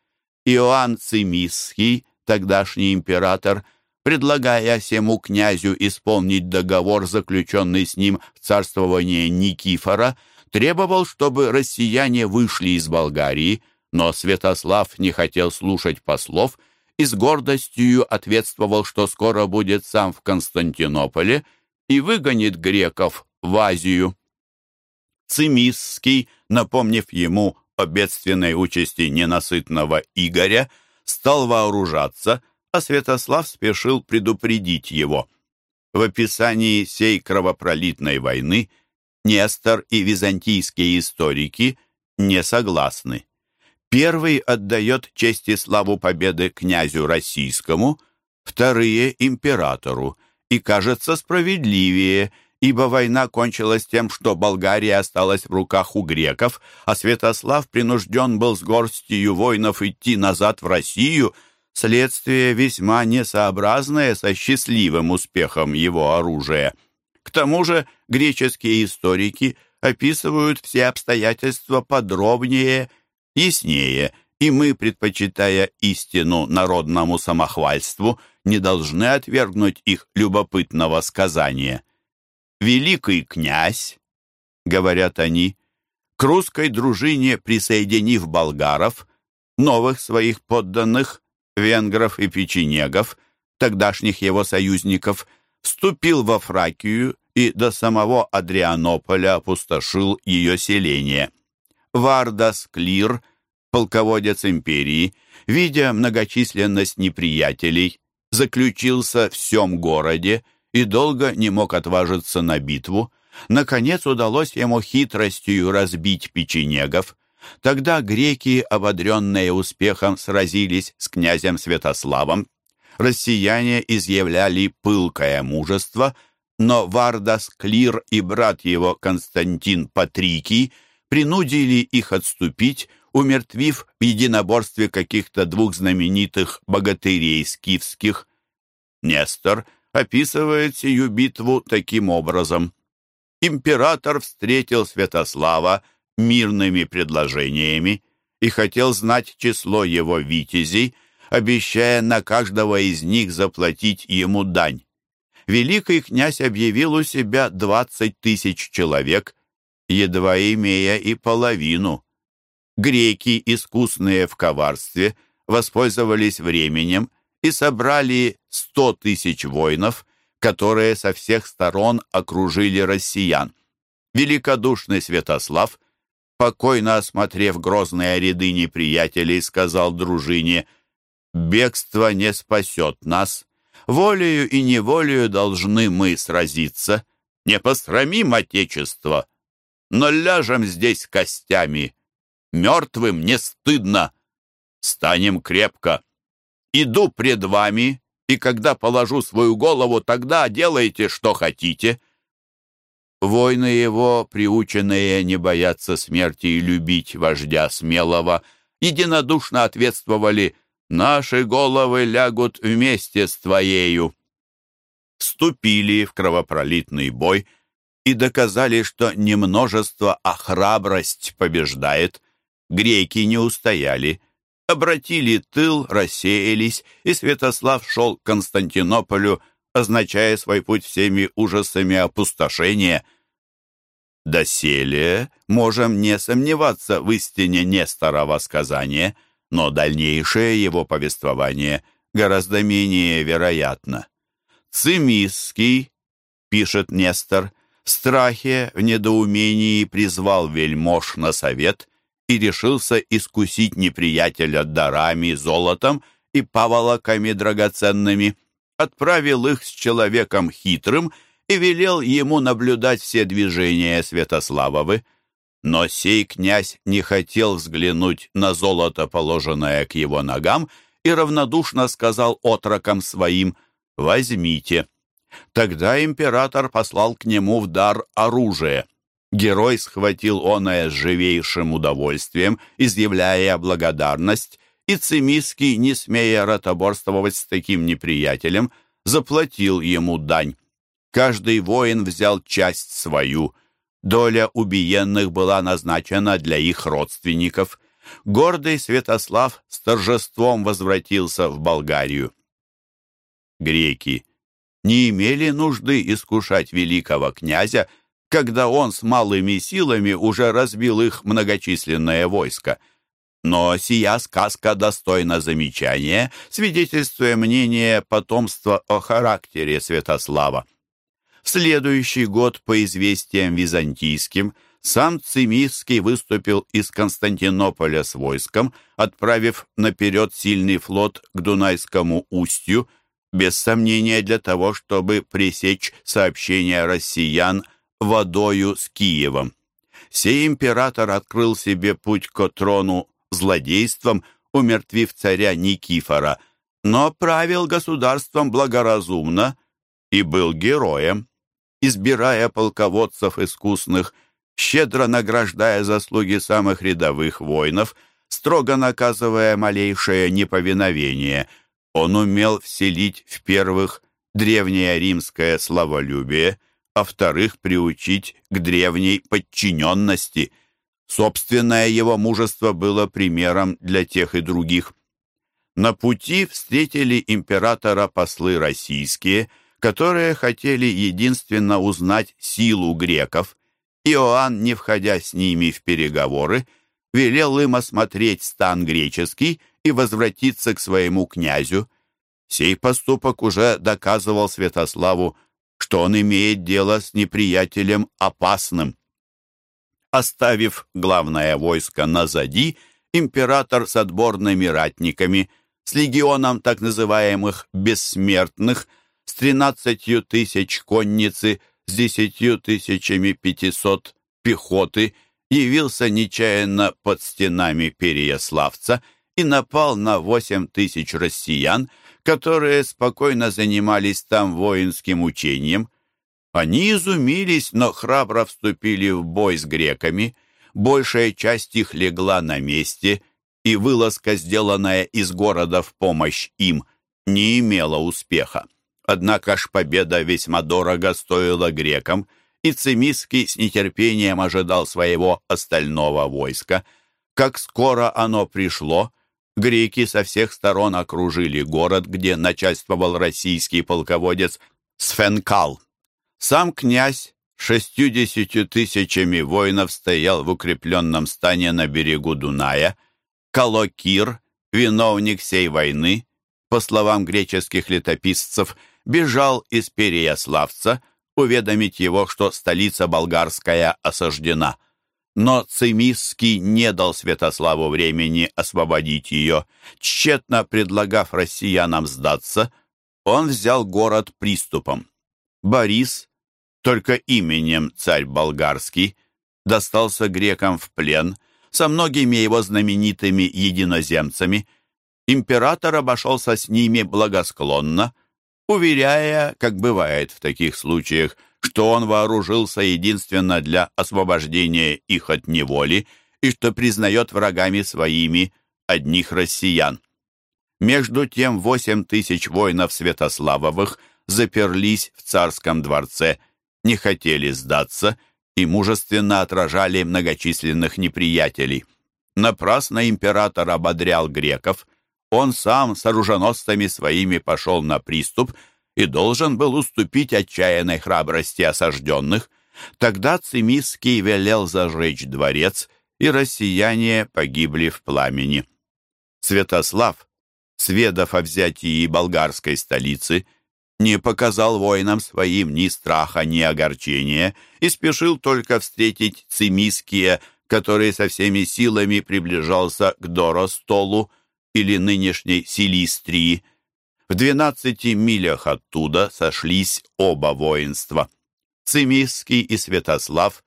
Иоанн Цимисский, тогдашний император, предлагая всему князю исполнить договор, заключенный с ним в царствование Никифора, требовал, чтобы россияне вышли из Болгарии, но Святослав не хотел слушать послов и с гордостью ответствовал, что скоро будет сам в Константинополе и выгонит греков в Азию. Цимисский, напомнив ему о бедственной участи ненасытного Игоря, стал вооружаться – а Святослав спешил предупредить его. В описании сей кровопролитной войны Нестор и византийские историки не согласны. Первый отдает честь и славу победы князю российскому, вторые — императору, и кажется справедливее, ибо война кончилась тем, что Болгария осталась в руках у греков, а Святослав принужден был с горстью воинов идти назад в Россию — следствие весьма несообразное со счастливым успехом его оружия. К тому же греческие историки описывают все обстоятельства подробнее, яснее, и мы, предпочитая истину народному самохвальству, не должны отвергнуть их любопытного сказания. «Великий князь», — говорят они, — к русской дружине, присоединив болгаров, новых своих подданных, венгров и печенегов, тогдашних его союзников, вступил во Фракию и до самого Адрианополя опустошил ее селение. Вардас Клир, полководец империи, видя многочисленность неприятелей, заключился в всем городе и долго не мог отважиться на битву. Наконец удалось ему хитростью разбить печенегов. Тогда греки, ободренные успехом, сразились с князем Святославом. Россияне изъявляли пылкое мужество, но Вардас Клир и брат его Константин Патрикий принудили их отступить, умертвив в единоборстве каких-то двух знаменитых богатырей скифских. Нестор описывает сию битву таким образом. Император встретил Святослава мирными предложениями и хотел знать число его витязей, обещая на каждого из них заплатить ему дань. Великий князь объявил у себя двадцать тысяч человек, едва имея и половину. Греки, искусные в коварстве, воспользовались временем и собрали сто тысяч воинов, которые со всех сторон окружили россиян. Великодушный Святослав, покойно осмотрев грозные ряды неприятелей, сказал дружине, «Бегство не спасет нас. Волею и неволею должны мы сразиться. Не посрамим Отечество, но ляжем здесь костями. Мертвым не стыдно. Станем крепко. Иду пред вами, и когда положу свою голову, тогда делайте, что хотите». Войны его, приученные не бояться смерти и любить вождя смелого, единодушно ответствовали «Наши головы лягут вместе с твоею». Вступили в кровопролитный бой и доказали, что не множество, а храбрость побеждает. Греки не устояли, обратили тыл, рассеялись, и Святослав шел к Константинополю, означая свой путь всеми ужасами опустошения. Доселе можем не сомневаться в истине Несторова сказания, но дальнейшее его повествование гораздо менее вероятно. Цимисский, пишет Нестор, в страхе, в недоумении призвал вельмож на совет и решился искусить неприятеля дарами, золотом и паволоками драгоценными, отправил их с человеком хитрым и велел ему наблюдать все движения Святославовы. Но сей князь не хотел взглянуть на золото, положенное к его ногам, и равнодушно сказал отрокам своим «Возьмите». Тогда император послал к нему в дар оружие. Герой схватил оное с живейшим удовольствием, изъявляя благодарность, и Цимиский, не смея ротоборствовать с таким неприятелем, заплатил ему дань. Каждый воин взял часть свою. Доля убиенных была назначена для их родственников. Гордый Святослав с торжеством возвратился в Болгарию. Греки не имели нужды искушать великого князя, когда он с малыми силами уже разбил их многочисленное войско. Но сия сказка достойна замечания, свидетельствуя мнение потомства о характере Святослава. В следующий год, по известиям византийским, сам Цимисский выступил из Константинополя с войском, отправив наперед сильный флот к Дунайскому устью, без сомнения для того, чтобы пресечь сообщения россиян водою с Киевом. Сей император открыл себе путь к трону злодейством, умертвив царя Никифора, но правил государством благоразумно и был героем, избирая полководцев искусных, щедро награждая заслуги самых рядовых воинов, строго наказывая малейшее неповиновение – он умел вселить в первых древнее римское славолюбие, а вторых приучить к древней подчиненности. Собственное его мужество было примером для тех и других. На пути встретили императора послы российские, которые хотели единственно узнать силу греков. Иоанн, не входя с ними в переговоры, велел им осмотреть стан греческий и возвратиться к своему князю. Сей поступок уже доказывал Святославу, что он имеет дело с неприятелем опасным. Оставив главное войско назади, император с отборными ратниками, с легионом так называемых «бессмертных», с тринадцатью тысяч конницы, с десятью тысячами пятисот пехоты, явился нечаянно под стенами Переяславца и напал на восемь тысяч россиян, которые спокойно занимались там воинским учением. Они изумились, но храбро вступили в бой с греками. Большая часть их легла на месте, и вылазка, сделанная из города в помощь им, не имела успеха. Однако ж победа весьма дорого стоила грекам, и Цимиский с нетерпением ожидал своего остального войска. Как скоро оно пришло, греки со всех сторон окружили город, где начальствовал российский полководец Сфенкал. Сам князь шестьюдесятью тысячами воинов стоял в укрепленном стане на берегу Дуная. Калокир, виновник сей войны, по словам греческих летописцев, бежал из Переяславца, уведомить его, что столица болгарская осаждена. Но Цимисский не дал Святославу времени освободить ее. Тщетно предлагав россиянам сдаться, он взял город приступом. Борис, только именем царь болгарский, достался грекам в плен со многими его знаменитыми единоземцами. Император обошелся с ними благосклонно, уверяя, как бывает в таких случаях, что он вооружился единственно для освобождения их от неволи и что признает врагами своими одних россиян. Между тем восемь тысяч воинов Святославовых заперлись в царском дворце, не хотели сдаться и мужественно отражали многочисленных неприятелей. Напрасно император ободрял греков, он сам с оруженосцами своими пошел на приступ и должен был уступить отчаянной храбрости осажденных. Тогда Цимиский велел зажечь дворец, и россияне погибли в пламени. Святослав, сведав о взятии болгарской столицы, не показал воинам своим ни страха, ни огорчения и спешил только встретить Цимиския, который со всеми силами приближался к Доростолу, или нынешней Силистрии. В двенадцати милях оттуда сошлись оба воинства. Цимисский и Святослав,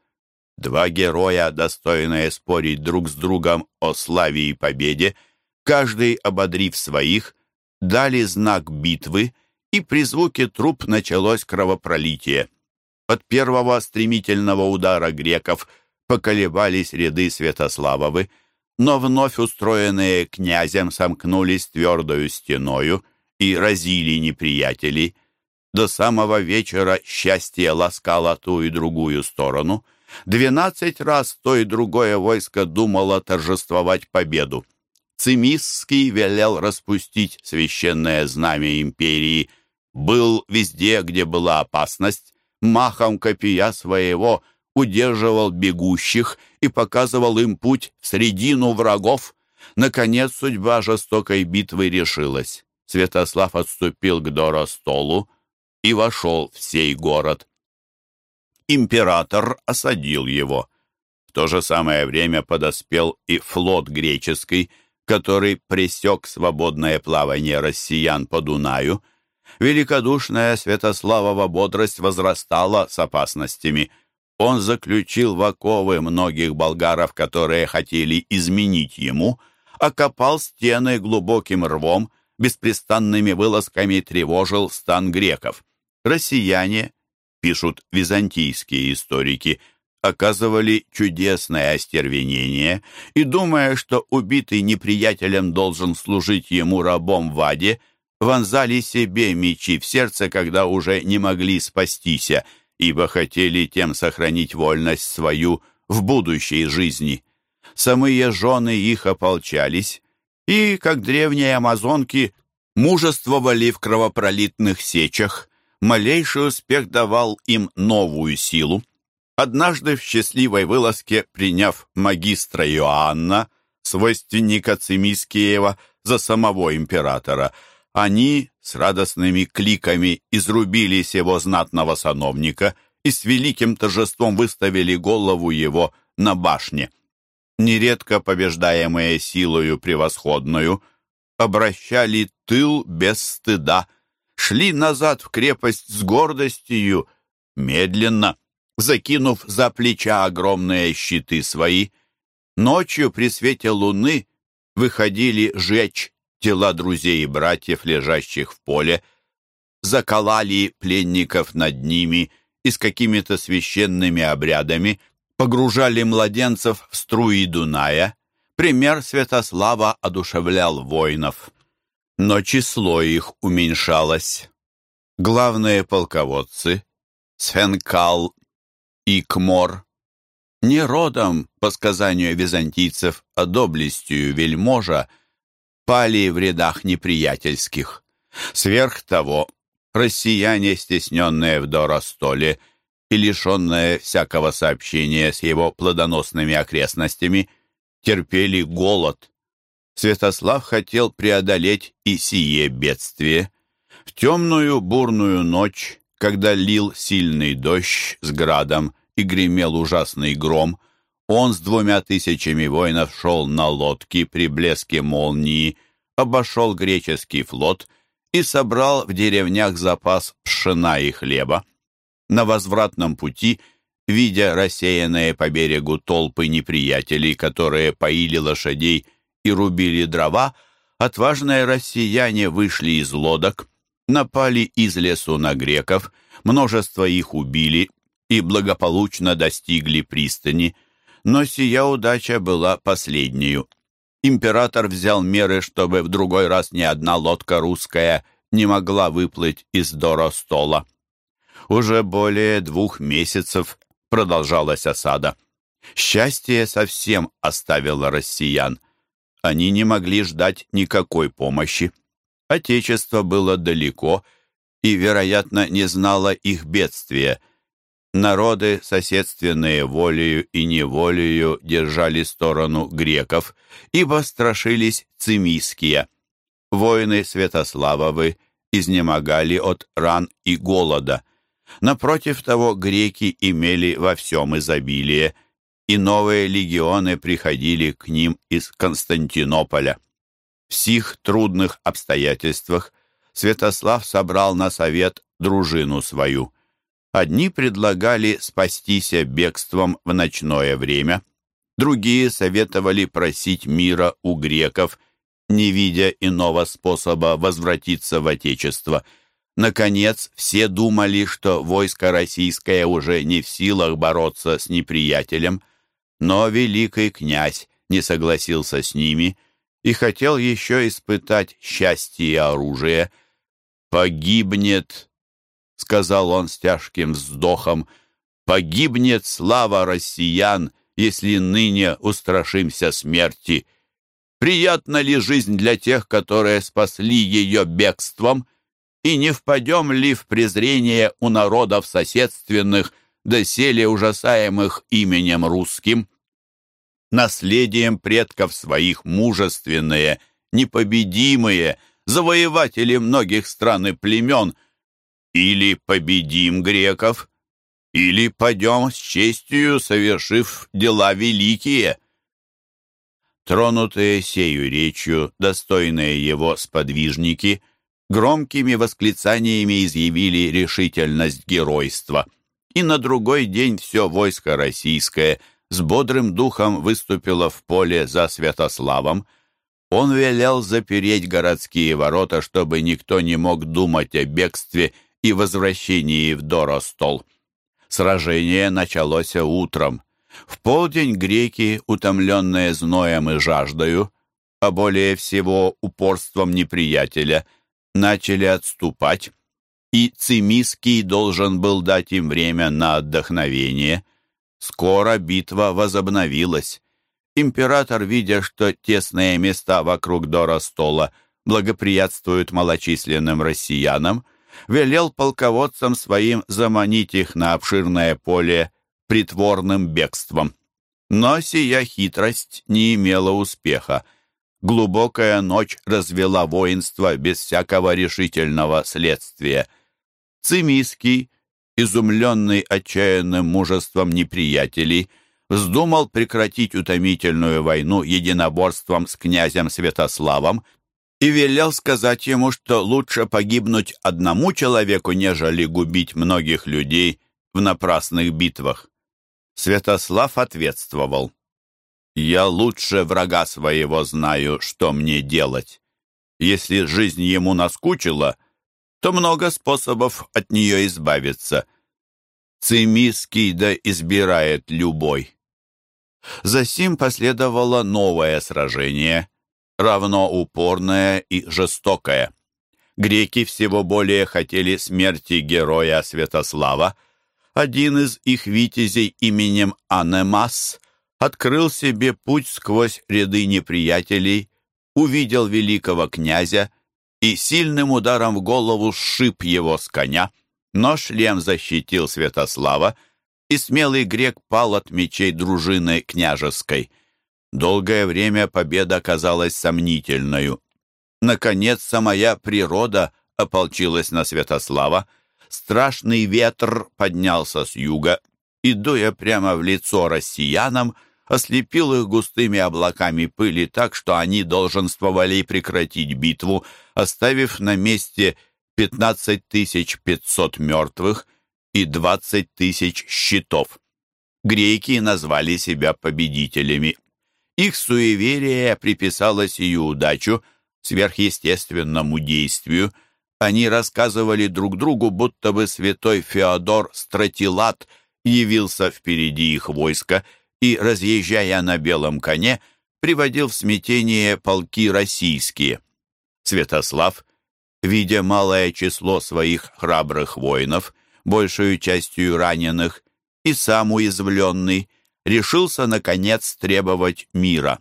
два героя, достойные спорить друг с другом о славе и победе, каждый, ободрив своих, дали знак битвы, и при звуке труп началось кровопролитие. От первого стремительного удара греков поколебались ряды Святославовы, но вновь устроенные князем сомкнулись твердою стеною и разили неприятелей. До самого вечера счастье ласкало ту и другую сторону. Двенадцать раз то и другое войско думало торжествовать победу. Цимисский велел распустить священное знамя империи, был везде, где была опасность, махом копия своего — удерживал бегущих и показывал им путь в средину врагов. Наконец судьба жестокой битвы решилась. Святослав отступил к Доростолу и вошел в сей город. Император осадил его. В то же самое время подоспел и флот греческий, который пресек свободное плавание россиян по Дунаю. Великодушная Святославова бодрость возрастала с опасностями – он заключил в оковы многих болгаров, которые хотели изменить ему, окопал стены глубоким рвом, беспрестанными вылазками тревожил стан греков. Россияне, пишут византийские историки, оказывали чудесное остервенение и, думая, что убитый неприятелем должен служить ему рабом в аде, вонзали себе мечи в сердце, когда уже не могли спастися – ибо хотели тем сохранить вольность свою в будущей жизни. Самые жены их ополчались, и, как древние амазонки, мужествовали в кровопролитных сечах. Малейший успех давал им новую силу. Однажды в счастливой вылазке, приняв магистра Иоанна, свойственника Цимискиева, за самого императора, они с радостными кликами изрубили сего знатного сановника и с великим торжеством выставили голову его на башне. Нередко побеждаемые силою превосходную, обращали тыл без стыда, шли назад в крепость с гордостью, медленно, закинув за плеча огромные щиты свои. Ночью при свете луны выходили жечь тела друзей и братьев, лежащих в поле, заколали пленников над ними и с какими-то священными обрядами погружали младенцев в струи Дуная. Пример Святослава одушевлял воинов. Но число их уменьшалось. Главные полководцы Сфенкал и Кмор не родом, по сказанию византийцев, а доблестью вельможа, пали в рядах неприятельских. Сверх того, россияне, стесненные в Доростоле и лишенные всякого сообщения с его плодоносными окрестностями, терпели голод. Святослав хотел преодолеть и сие бедствие. В темную бурную ночь, когда лил сильный дождь с градом и гремел ужасный гром, он с двумя тысячами воинов шел на лодке при блеске молнии, обошел греческий флот и собрал в деревнях запас пшена и хлеба. На возвратном пути, видя рассеянные по берегу толпы неприятелей, которые поили лошадей и рубили дрова, отважные россияне вышли из лодок, напали из лесу на греков, множество их убили и благополучно достигли пристани. Но сия удача была последнею. Император взял меры, чтобы в другой раз ни одна лодка русская не могла выплыть из Доростола. Уже более двух месяцев продолжалась осада. Счастье совсем оставило россиян. Они не могли ждать никакой помощи. Отечество было далеко и, вероятно, не знало их бедствия. Народы, соседственные волею и неволею, держали сторону греков, ибо страшились цимиские. Воины Святославовы изнемогали от ран и голода. Напротив того, греки имели во всем изобилие, и новые легионы приходили к ним из Константинополя. В сих трудных обстоятельствах Святослав собрал на совет дружину свою. Одни предлагали спастися бегством в ночное время, другие советовали просить мира у греков, не видя иного способа возвратиться в Отечество. Наконец, все думали, что войско российское уже не в силах бороться с неприятелем, но великий князь не согласился с ними и хотел еще испытать счастье и оружие. «Погибнет — сказал он с тяжким вздохом, — «погибнет слава россиян, если ныне устрашимся смерти. Приятна ли жизнь для тех, которые спасли ее бегством, и не впадем ли в презрение у народов соседственных, доселе ужасаемых именем русским? Наследием предков своих мужественные, непобедимые, завоеватели многих стран и племен — или победим греков, или пойдем с честью, совершив дела великие». Тронутые сею речью, достойные его сподвижники, громкими восклицаниями изъявили решительность геройства. И на другой день все войско российское с бодрым духом выступило в поле за Святославом. Он велел запереть городские ворота, чтобы никто не мог думать о бегстве и возвращении в Доростол. Сражение началось утром. В полдень греки, утомленные зноем и жаждою, а более всего упорством неприятеля, начали отступать, и Цимиский должен был дать им время на отдохновение. Скоро битва возобновилась. Император, видя, что тесные места вокруг Доростола благоприятствуют малочисленным россиянам, велел полководцам своим заманить их на обширное поле притворным бегством. Но сия хитрость не имела успеха. Глубокая ночь развела воинство без всякого решительного следствия. Цимиский, изумленный отчаянным мужеством неприятелей, вздумал прекратить утомительную войну единоборством с князем Святославом и велел сказать ему, что лучше погибнуть одному человеку, нежели губить многих людей в напрасных битвах. Святослав ответствовал. «Я лучше врага своего знаю, что мне делать. Если жизнь ему наскучила, то много способов от нее избавиться. Цимиский да избирает любой». Засим последовало новое сражение, равно упорное и жестокое. Греки всего более хотели смерти героя Святослава, один из их витязей именем Анемас открыл себе путь сквозь ряды неприятелей, увидел великого князя и сильным ударом в голову сшиб его с коня, но шлем защитил Святослава, и смелый грек пал от мечей дружины княжеской. Долгое время победа казалась сомнительною. Наконец, самая природа ополчилась на Святослава, страшный ветр поднялся с юга и, дуя прямо в лицо россиянам, ослепил их густыми облаками пыли так, что они долженствовали прекратить битву, оставив на месте 15 500 мертвых и 20 тысяч щитов. Греки назвали себя победителями. Их суеверие приписало сию удачу сверхъестественному действию – они рассказывали друг другу, будто бы святой Феодор Стратилат явился впереди их войска и, разъезжая на белом коне, приводил в смятение полки российские. Святослав, видя малое число своих храбрых воинов, большую частью раненых, и сам уязвленный, решился, наконец, требовать мира.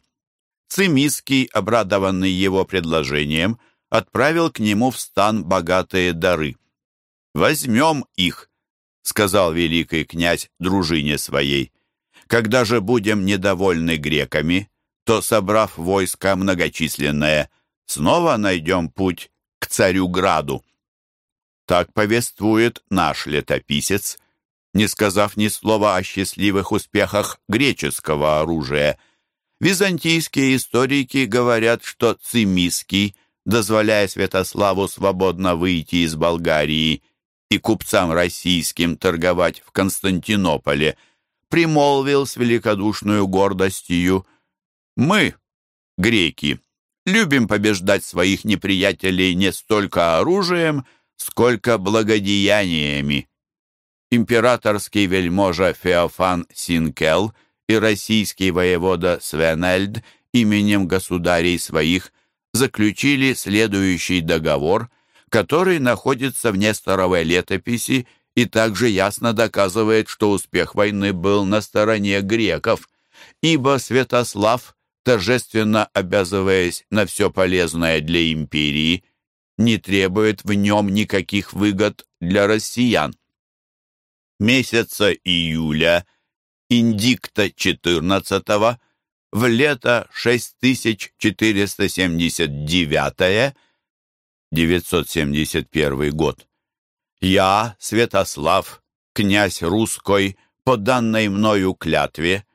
Цимиский, обрадованный его предложением, отправил к нему в стан богатые дары. «Возьмем их», — сказал великий князь дружине своей. «Когда же будем недовольны греками, то, собрав войско многочисленное, снова найдем путь к царю Граду». Так повествует наш летописец, не сказав ни слова о счастливых успехах греческого оружия. Византийские историки говорят, что Цимиский — дозволяя Святославу свободно выйти из Болгарии и купцам российским торговать в Константинополе, примолвил с великодушную гордостью «Мы, греки, любим побеждать своих неприятелей не столько оружием, сколько благодеяниями». Императорский вельможа Феофан Синкел и российский воевода Свенельд именем государей своих заключили следующий договор, который находится в Несторовой летописи и также ясно доказывает, что успех войны был на стороне греков, ибо Святослав, торжественно обязываясь на все полезное для империи, не требует в нем никаких выгод для россиян. Месяца июля, индикта 14 в лето 6479 971 год. Я, Святослав, князь русской, по данной мною клятве,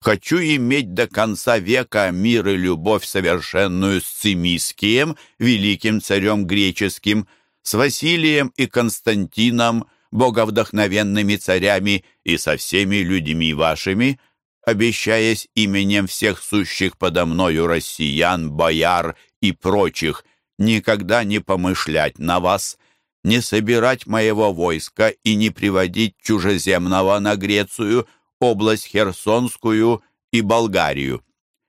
хочу иметь до конца века мир и любовь совершенную с Цимискием, великим царем греческим, с Василием и Константином, боговдохновенными царями и со всеми людьми вашими, обещаясь именем всех сущих подо мною россиян, бояр и прочих, никогда не помышлять на вас, не собирать моего войска и не приводить чужеземного на Грецию, область Херсонскую и Болгарию.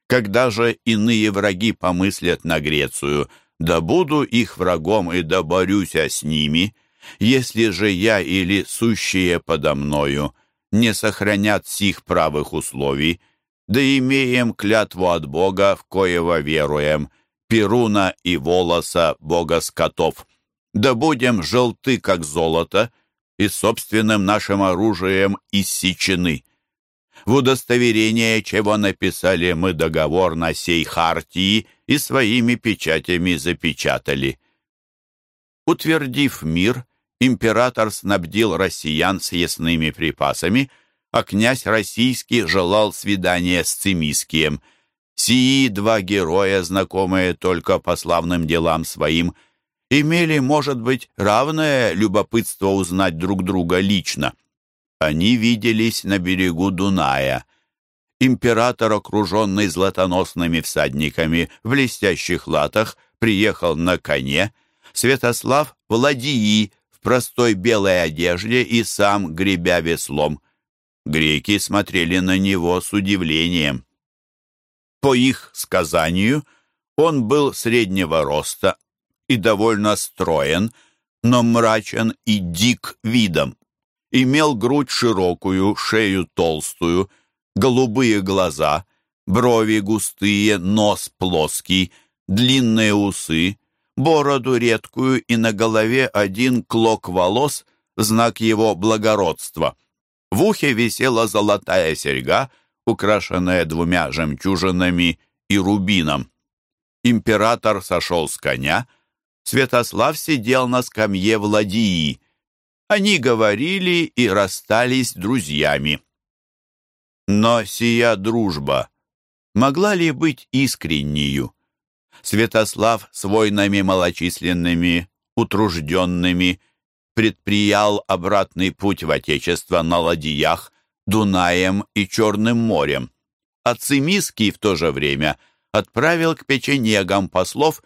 Когда же иные враги помыслят на Грецию, да буду их врагом и да борюся с ними, если же я или сущие подо мною не сохранят сих правых условий, да имеем клятву от Бога, в коего веруем, Перуна и Волоса, Бога скотов. Да будем желты, как золото, и собственным нашим оружием иссечены. в удостоверение чего написали мы договор на сей хартии и своими печатями запечатали. Утвердив мир, император снабдил россиян съестными припасами, а князь российский желал свидания с Цимискием. Сии два героя, знакомые только по славным делам своим, имели, может быть, равное любопытство узнать друг друга лично. Они виделись на берегу Дуная. Император, окруженный златоносными всадниками в блестящих латах, приехал на коне, Святослав в простой белой одежде и сам гребя веслом. Греки смотрели на него с удивлением. По их сказанию, он был среднего роста и довольно строен, но мрачен и дик видом. Имел грудь широкую, шею толстую, голубые глаза, брови густые, нос плоский, длинные усы, бороду редкую и на голове один клок волос, знак его благородства. В ухе висела золотая серьга, украшенная двумя жемчужинами и рубином. Император сошел с коня, Святослав сидел на скамье в ладьи. Они говорили и расстались друзьями. Но сия дружба могла ли быть искреннею? Святослав с войнами малочисленными, утружденными, предприял обратный путь в Отечество на ладьях, Дунаем и Черным морем. А в то же время отправил к печенегам послов,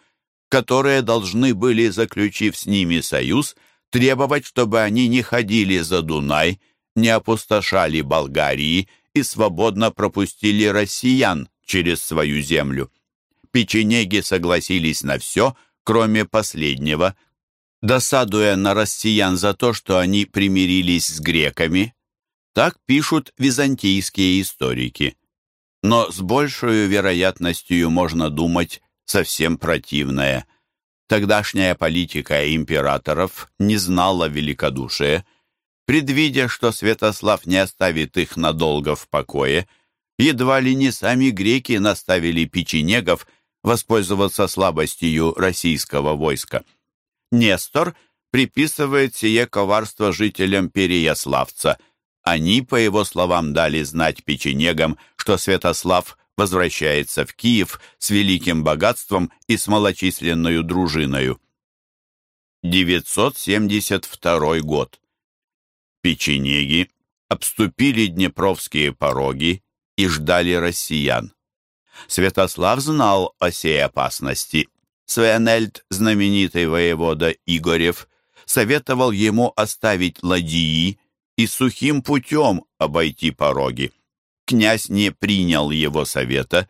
которые должны были, заключив с ними союз, требовать, чтобы они не ходили за Дунай, не опустошали Болгарии и свободно пропустили россиян через свою землю печенеги согласились на все, кроме последнего, досадуя на россиян за то, что они примирились с греками. Так пишут византийские историки. Но с большей вероятностью можно думать совсем противное. Тогдашняя политика императоров не знала великодушия. Предвидя, что Святослав не оставит их надолго в покое, едва ли не сами греки наставили печенегов воспользоваться слабостью российского войска. Нестор приписывает сие коварство жителям Переяславца. Они, по его словам, дали знать печенегам, что Святослав возвращается в Киев с великим богатством и с малочисленной дружиною. 972 год. Печенеги обступили Днепровские пороги и ждали россиян. Святослав знал о сей опасности. Свенельд, знаменитый воевода Игорев, советовал ему оставить ладьи и сухим путем обойти пороги. Князь не принял его совета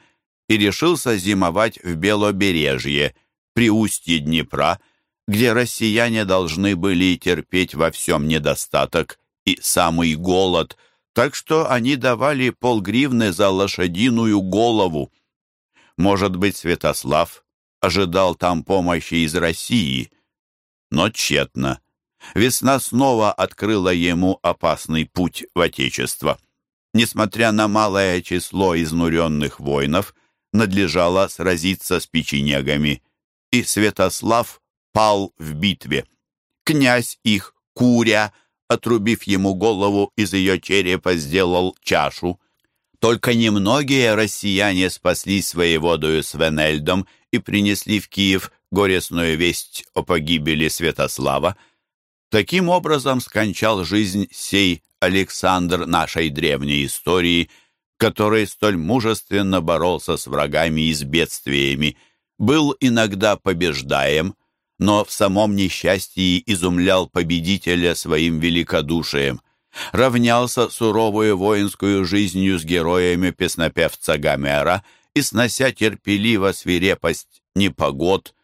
и решился зимовать в Белобережье, при устье Днепра, где россияне должны были терпеть во всем недостаток и самый голод, так что они давали полгривны за лошадиную голову. Может быть, Святослав ожидал там помощи из России, но тщетно. Весна снова открыла ему опасный путь в Отечество. Несмотря на малое число изнуренных воинов, надлежало сразиться с печенегами, и Святослав пал в битве. Князь их, Куря, отрубив ему голову, из ее черепа сделал чашу. Только немногие россияне спаслись воеводою Свенельдом и принесли в Киев горестную весть о погибели Святослава. Таким образом скончал жизнь сей Александр нашей древней истории, который столь мужественно боролся с врагами и с бедствиями, был иногда побеждаем, но в самом несчастье изумлял победителя своим великодушием равнялся суровую воинскую жизнью с героями песнопевца Гомера и, снося терпеливо свирепость непогод,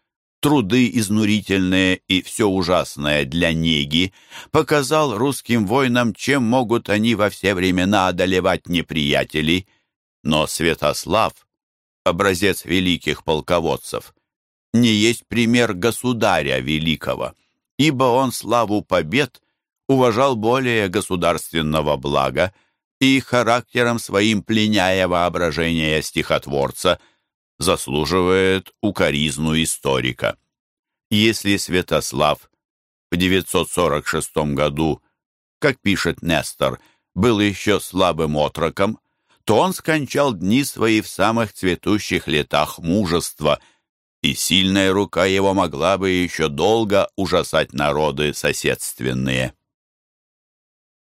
труды изнурительные и все ужасное для неги, показал русским воинам, чем могут они во все времена одолевать неприятелей. Но Святослав, образец великих полководцев, не есть пример государя великого, ибо он славу побед уважал более государственного блага и характером своим пленяя воображение стихотворца, заслуживает укоризну историка. Если Святослав в 946 году, как пишет Нестор, был еще слабым отроком, то он скончал дни свои в самых цветущих летах мужества, и сильная рука его могла бы еще долго ужасать народы соседственные.